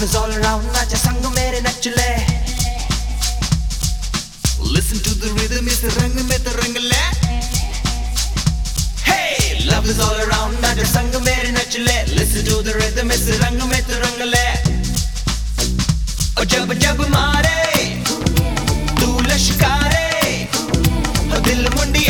lovers all around, nacha संग मेरे नचले Listen to the rhythm, इस रंग में तो रंग ले Hey, love is all around, nacha संग मेरे नचले Listen to the rhythm, इस रंग में तो रंग ले और जब जब मारे तू लश्कारे दिल मुंडिया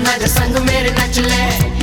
मोहम्मद संग मेरे नच ले